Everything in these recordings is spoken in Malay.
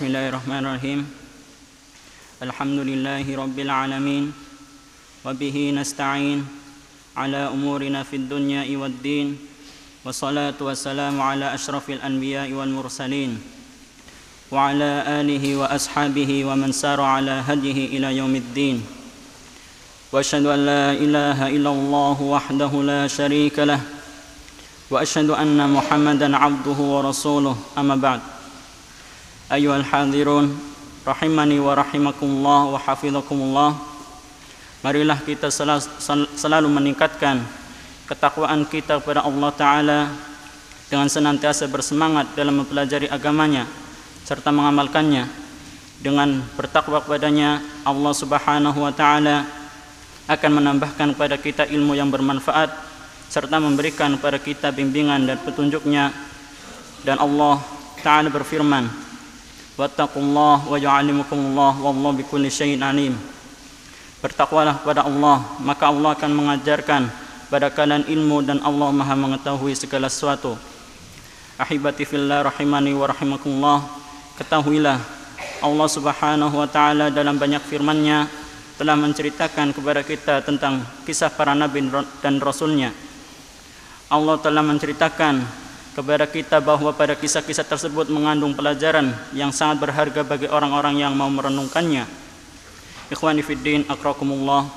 بسم الله الرحمن الرحيم الحمد لله رب العالمين وبه نستعين على أمورنا في الدنيا والدين والصلاة والسلام على أشرف الأنبياء والمرسلين وعلى آله وأصحابه ومن سار على هديه إلى يوم الدين وأشهد أن لا إله إلا الله وحده لا شريك له وأشهد أن محمدا عبده ورسوله أما بعد أيها الحاضرون rahimani wa rahimakumullah wa hafizakumullah marilah kita selalu meningkatkan ketakwaan kita kepada Allah taala dengan senantiasa bersemangat dalam mempelajari agamanya serta mengamalkannya dengan bertakwa kepadanya Allah Subhanahu wa taala akan menambahkan kepada kita ilmu yang bermanfaat serta memberikan kepada kita bimbingan dan petunjuknya dan Allah taala berfirman wattaqullah wa yu'allimukumullah wallahu bikulli syai'in alim. Bertakwalah kepada Allah maka Allah akan mengajarkan pada kalian ilmu dan Allah Maha mengetahui segala sesuatu. Ahibati fillah rahimani wa rahimakumullah. Ketahuilah Allah Subhanahu wa taala dalam banyak firman-Nya telah menceritakan kepada kita tentang kisah para nabi dan rasulnya. Allah telah menceritakan kepada kita bahawa pada kisah-kisah tersebut mengandung pelajaran yang sangat berharga bagi orang-orang yang mau merenungkannya. Ikhwani fiddin akrakumullah.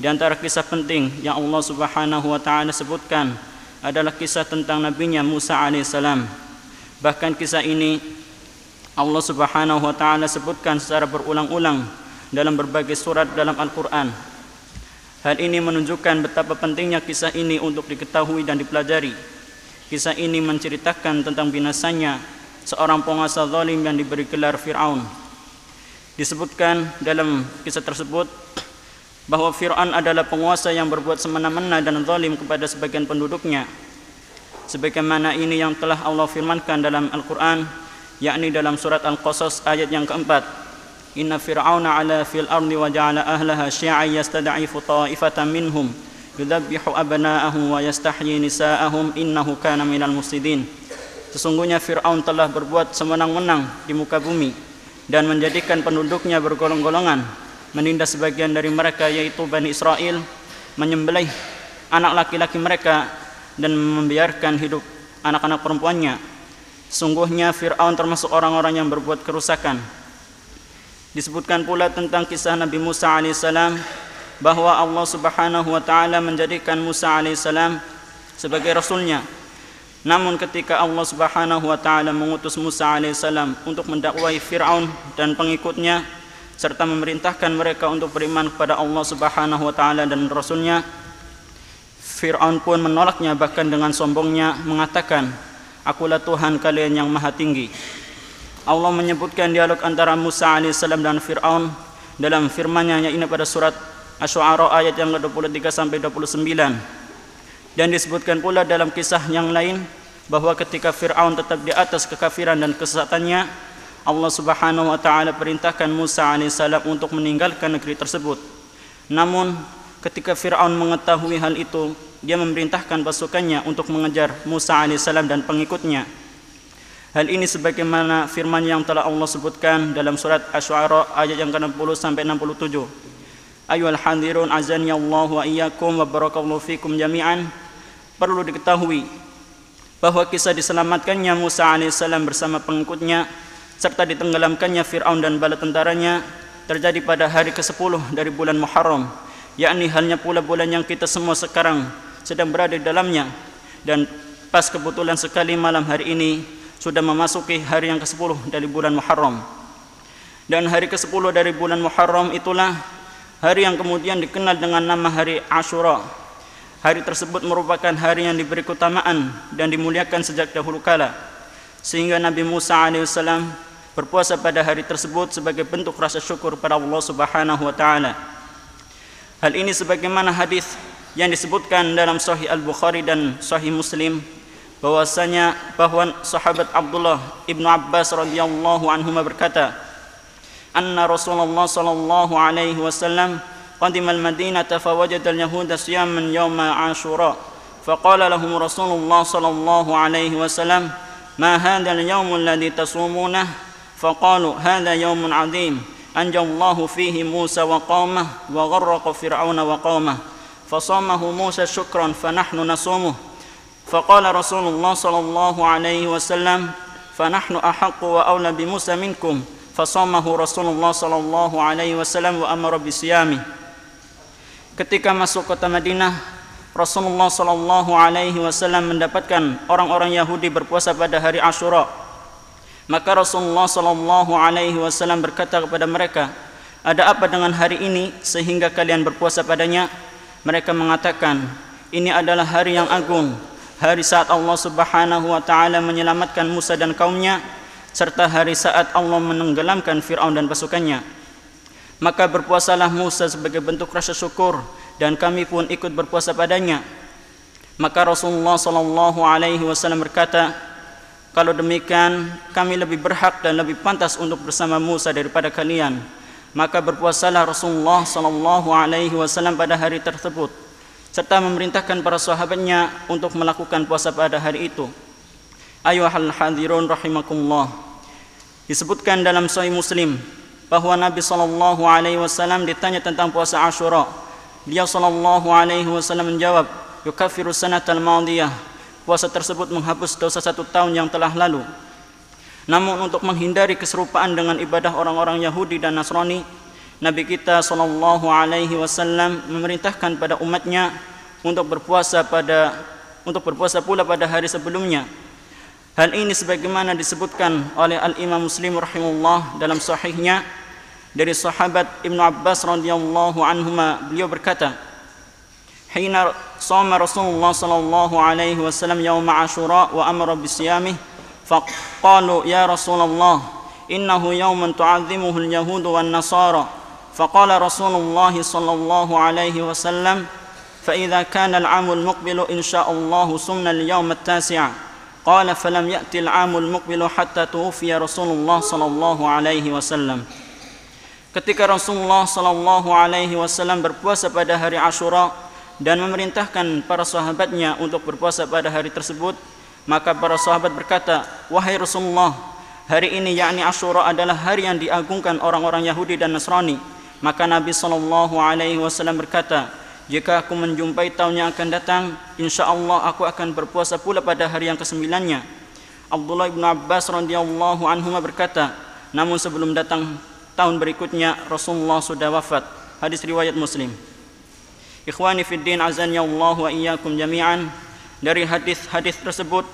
Di antara kisah penting yang Allah Subhanahu wa taala sebutkan adalah kisah tentang nabinya Musa alaihissalam. Bahkan kisah ini Allah Subhanahu wa taala sebutkan secara berulang-ulang dalam berbagai surat dalam Al-Qur'an. Hal ini menunjukkan betapa pentingnya kisah ini untuk diketahui dan dipelajari. Kisah ini menceritakan tentang binasanya seorang penguasa zalim yang diberi gelar Fir'aun. Disebutkan dalam kisah tersebut bahawa Fir'aun adalah penguasa yang berbuat semena-mena dan zalim kepada sebagian penduduknya. Sebagaimana ini yang telah Allah firmankan dalam Al-Quran, yakni dalam surat Al-Qasas ayat yang keempat. Inna Fir'auna ala fil ardi wa ja'ala ahlaha syi'a yastad'ifu ta'ifatan minhum abna'ahum wa yastahyi nisa'ahum innahu kana minal mufsidin. Sesungguhnya Firaun telah berbuat semenang-menang di muka bumi dan menjadikan penduduknya bergolong-golongan menindas sebagian dari mereka yaitu Bani Israel menyembelih anak laki-laki mereka dan membiarkan hidup anak-anak perempuannya. Sungguhnya Firaun termasuk orang-orang yang berbuat kerusakan. Disebutkan pula tentang kisah Nabi Musa alaihissalam bahawa Allah Subhanahu wa taala menjadikan Musa alaihissalam sebagai rasulnya. Namun ketika Allah Subhanahu wa taala mengutus Musa alaihissalam untuk mendakwai Firaun dan pengikutnya serta memerintahkan mereka untuk beriman kepada Allah Subhanahu wa taala dan rasulnya, Firaun pun menolaknya bahkan dengan sombongnya mengatakan, "Akulah Tuhan kalian yang Maha Tinggi." Allah menyebutkan dialog antara Musa alaihissalam dan Firaun dalam firman-Nya ini pada surat Asy-Syu'ara ayat yang ke-23 sampai 29. Dan disebutkan pula dalam kisah yang lain bahawa ketika Firaun tetap di atas kekafiran dan kesesatannya, Allah Subhanahu wa taala perintahkan Musa alaihissalam untuk meninggalkan negeri tersebut. Namun ketika Firaun mengetahui hal itu, dia memerintahkan pasukannya untuk mengejar Musa alaihissalam dan pengikutnya. Hal ini sebagaimana firman yang telah Allah sebutkan dalam surat Asy-Syu'ara ayat yang ke-60 sampai 67. Ayuhal hadirun azani Allah wa iyyakum wa barakallahu fikum jami'an. Perlu diketahui bahawa kisah diselamatkannya Musa alaihissalam bersama pengikutnya serta ditenggelamkannya Fir'aun dan bala tentaranya terjadi pada hari ke-10 dari bulan Muharram yakni halnya pula bulan yang kita semua sekarang sedang berada di dalamnya dan pas kebetulan sekali malam hari ini sudah memasuki hari yang ke-10 dari bulan Muharram dan hari ke-10 dari bulan Muharram itulah Hari yang kemudian dikenal dengan nama hari Ashura. Hari tersebut merupakan hari yang diberi keutamaan dan dimuliakan sejak dahulu kala. Sehingga Nabi Musa AS berpuasa pada hari tersebut sebagai bentuk rasa syukur kepada Allah Subhanahu wa taala. Hal ini sebagaimana hadis yang disebutkan dalam Sahih Al-Bukhari dan Sahih Muslim bahwasanya bahwa sahabat Abdullah ibnu Abbas radhiyallahu anhu berkata, أن رسول الله صلى الله عليه وسلم قدم المدينة فوجد اليهود صياما يوم عاشوراء. فقال لهم رسول الله صلى الله عليه وسلم ما هذا اليوم الذي تصومونه؟ فقالوا هذا يوم عظيم. أنجى الله فيه موسى وقومه وغرق فرعون وقومه. فصامه موسى شكرا فنحن نصومه. فقال رسول الله صلى الله عليه وسلم فنحن أحق وأولى بموسى منكم. fasamahu Rasulullah sallallahu alaihi wasallam wa amara bisiyami. Ketika masuk kota Madinah, Rasulullah sallallahu alaihi wasallam mendapatkan orang-orang Yahudi berpuasa pada hari Ashura. Maka Rasulullah sallallahu alaihi wasallam berkata kepada mereka, "Ada apa dengan hari ini sehingga kalian berpuasa padanya?" Mereka mengatakan, "Ini adalah hari yang agung, hari saat Allah Subhanahu wa taala menyelamatkan Musa dan kaumnya." Serta hari saat Allah menenggelamkan Firaun dan pasukannya." Maka berpuasalah Musa sebagai bentuk rasa syukur dan kami pun ikut berpuasa padanya. Maka Rasulullah sallallahu alaihi wasallam berkata, "Kalau demikian, kami lebih berhak dan lebih pantas untuk bersama Musa daripada kalian." Maka berpuasalah Rasulullah sallallahu alaihi wasallam pada hari tersebut serta memerintahkan para sahabatnya untuk melakukan puasa pada hari itu. Ayuhal hadirun rahimakumullah. Disebutkan dalam Sahih Muslim bahawa Nabi sallallahu alaihi wasallam ditanya tentang puasa Ashura. Dia sallallahu alaihi wasallam menjawab, "Yukaffiru sanatal madiyah." Puasa tersebut menghapus dosa satu tahun yang telah lalu. Namun untuk menghindari keserupaan dengan ibadah orang-orang Yahudi dan Nasrani, Nabi kita sallallahu alaihi wasallam memerintahkan pada umatnya untuk berpuasa pada untuk berpuasa pula pada hari sebelumnya Hal ini sebagaimana disebutkan oleh Al-Imam Muslim rahimahullah dalam sahihnya dari sahabat Ibn Abbas radhiyallahu anhuma beliau berkata Hina sama Rasulullah sallallahu alaihi wasallam yaum Ashura wa amara bisiyamih faqalu ya Rasulullah innahu yawmun tu'azzimuhu al-yahud wan nasara faqala Rasulullah sallallahu alaihi wasallam فإذا كان العام المقبل إن شاء الله سمنا اليوم التاسع قال فلم يأتي العام المقبل حتى توفي رسول الله صلى الله عليه وسلم Ketika Rasulullah sallallahu alaihi wasallam berpuasa pada hari Ashura dan memerintahkan para sahabatnya untuk berpuasa pada hari tersebut, maka para sahabat berkata, "Wahai Rasulullah, hari ini yakni Ashura adalah hari yang diagungkan orang-orang Yahudi dan Nasrani." Maka Nabi sallallahu alaihi wasallam berkata, jika aku menjumpai tahun yang akan datang, insya Allah aku akan berpuasa pula pada hari yang kesembilannya. Abdullah bin Abbas radhiyallahu anhu berkata, namun sebelum datang tahun berikutnya Rasulullah sudah wafat. Hadis riwayat Muslim. Ikhwani fi din azani Allah wa iyyakum jami'an. Dari hadis-hadis tersebut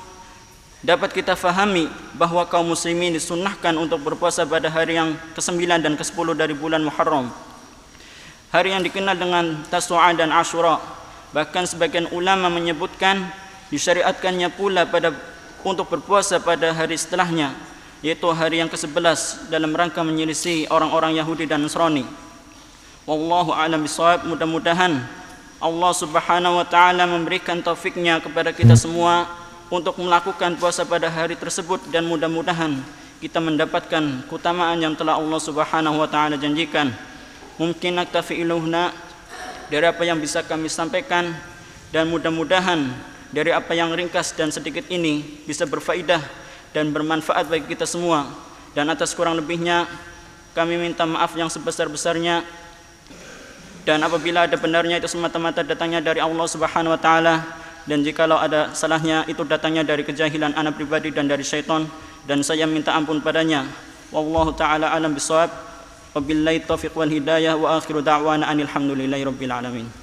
dapat kita fahami bahawa kaum muslimin disunnahkan untuk berpuasa pada hari yang ke-9 dan ke-10 dari bulan Muharram hari yang dikenal dengan Tasu'a dan Ashura. Bahkan sebagian ulama menyebutkan disyariatkannya pula pada untuk berpuasa pada hari setelahnya yaitu hari yang ke-11 dalam rangka menyelisih orang-orang Yahudi dan Nasrani. Wallahu a'lam bishawab. Mudah-mudahan Allah Subhanahu wa taala memberikan taufiknya kepada kita semua untuk melakukan puasa pada hari tersebut dan mudah-mudahan kita mendapatkan keutamaan yang telah Allah Subhanahu wa taala janjikan mungkin naktafi iluhna dari apa yang bisa kami sampaikan dan mudah-mudahan dari apa yang ringkas dan sedikit ini bisa berfaedah dan bermanfaat bagi kita semua. Dan atas kurang lebihnya kami minta maaf yang sebesar-besarnya. Dan apabila ada benarnya itu semata-mata datangnya dari Allah Subhanahu wa taala. Dan jikalau ada salahnya itu datangnya dari kejahilan anak pribadi dan dari syaitan. Dan saya minta ampun padanya. Wallahu taala alam bisawab وبالله التوفيق والهداية وآخر دعوانا أن الحمد لله رب العالمين.